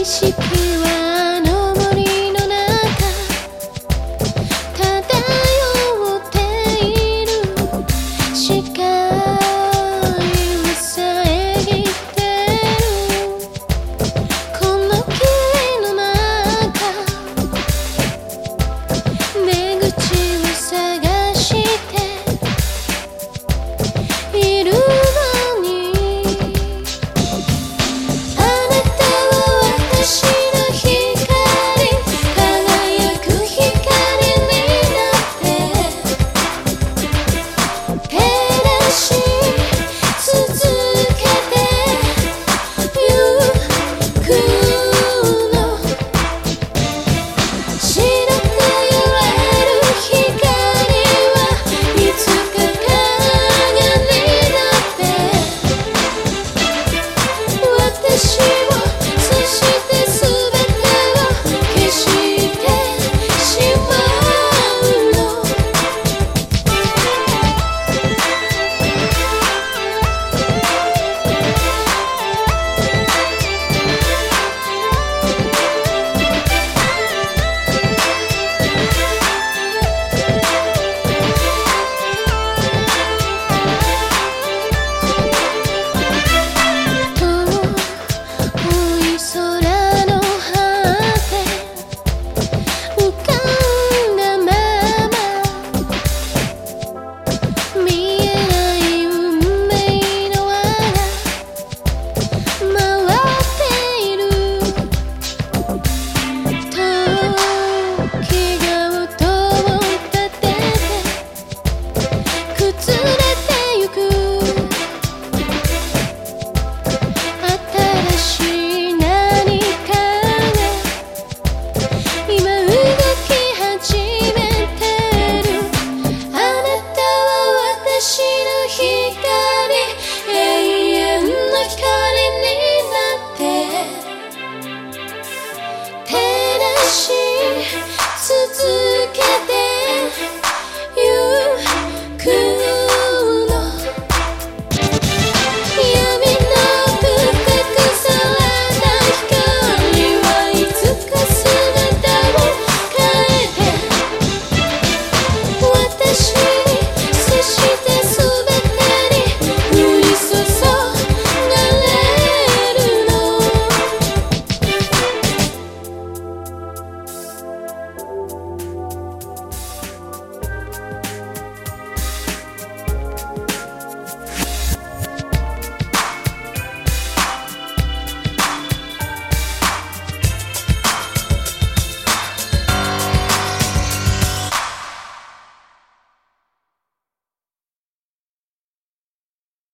意識は lost. she